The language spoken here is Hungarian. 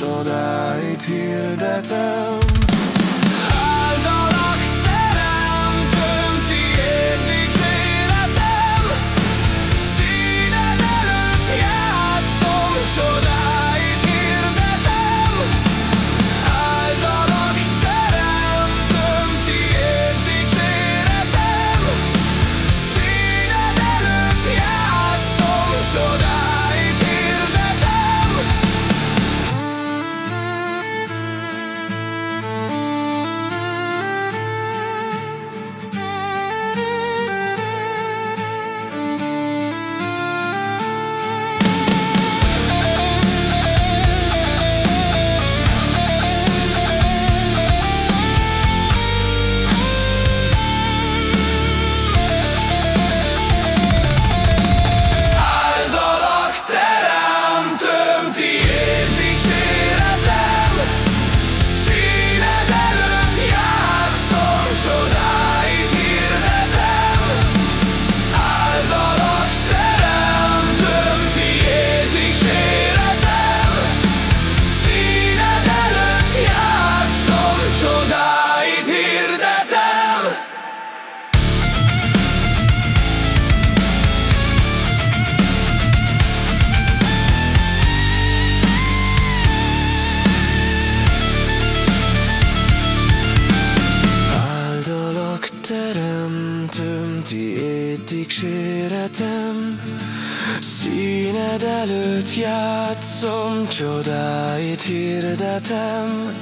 csodáit hirdetem. menti étig séretem Színed előtt játszom, csodáit hirdetem.